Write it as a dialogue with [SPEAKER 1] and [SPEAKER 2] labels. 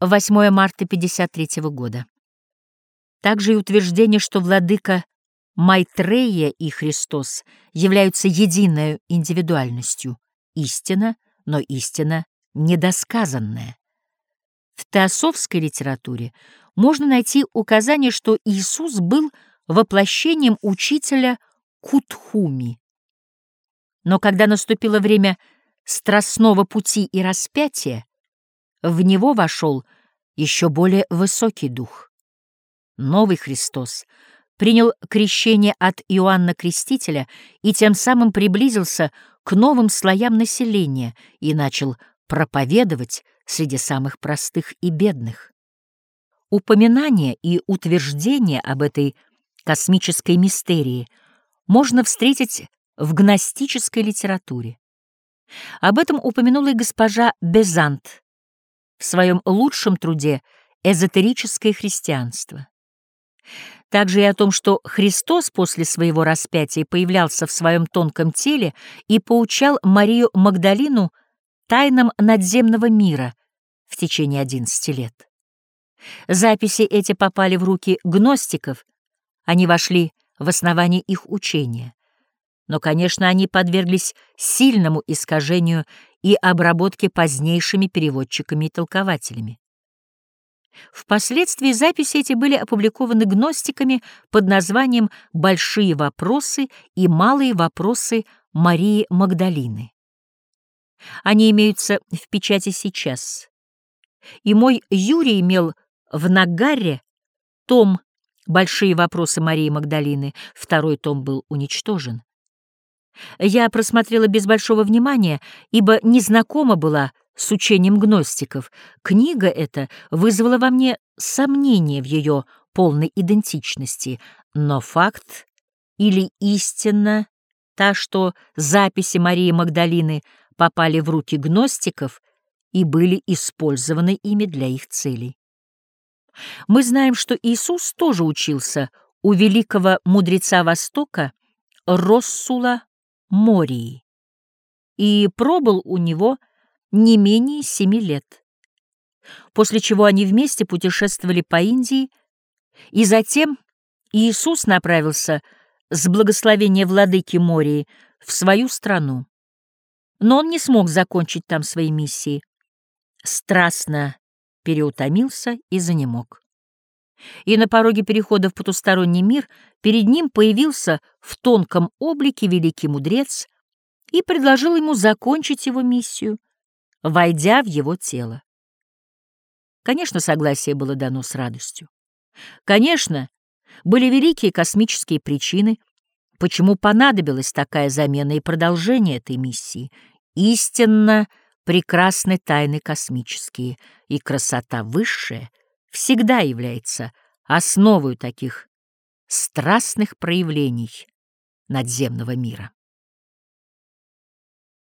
[SPEAKER 1] 8 марта 53 года. Также и утверждение, что владыка Майтрея и Христос являются единой индивидуальностью, истина, но истина недосказанная. В теософской литературе можно найти указание, что Иисус был воплощением учителя Кутхуми. Но когда наступило время страстного пути и распятия, в него вошел еще более высокий дух. Новый Христос принял крещение от Иоанна Крестителя и тем самым приблизился к новым слоям населения и начал проповедовать среди самых простых и бедных. Упоминание и утверждение об этой космической мистерии можно встретить в гностической литературе. Об этом упомянула и госпожа Безант в своем лучшем труде «Эзотерическое христианство». Также и о том, что Христос после своего распятия появлялся в своем тонком теле и поучал Марию Магдалину тайнам надземного мира в течение 11 лет. Записи эти попали в руки гностиков, они вошли в основание их учения. Но, конечно, они подверглись сильному искажению и обработке позднейшими переводчиками и толкователями. Впоследствии записи эти были опубликованы гностиками под названием «Большие вопросы» и «Малые вопросы Марии Магдалины». Они имеются в печати сейчас. И мой Юрий имел в Нагаре том «Большие вопросы Марии Магдалины», второй том был уничтожен. Я просмотрела без большого внимания, ибо незнакома была с учением гностиков. Книга эта вызвала во мне сомнение в ее полной идентичности, но факт или истина та, что записи Марии Магдалины попали в руки гностиков и были использованы ими для их целей. Мы знаем, что Иисус тоже учился у великого мудреца Востока Россула Мории и пробыл у него не менее семи лет, после чего они вместе путешествовали по Индии, и затем Иисус направился с благословения владыки Мории в свою страну. Но он не смог закончить там свои миссии. Страстно переутомился и занемог. И на пороге перехода в потусторонний мир перед ним появился в тонком облике великий мудрец и предложил ему закончить его миссию, войдя в его тело. Конечно, согласие было дано с радостью. Конечно, были великие космические причины, почему понадобилась такая замена и продолжение этой миссии. Истинно прекрасны тайны космические, и красота высшая всегда является основой таких страстных проявлений надземного мира.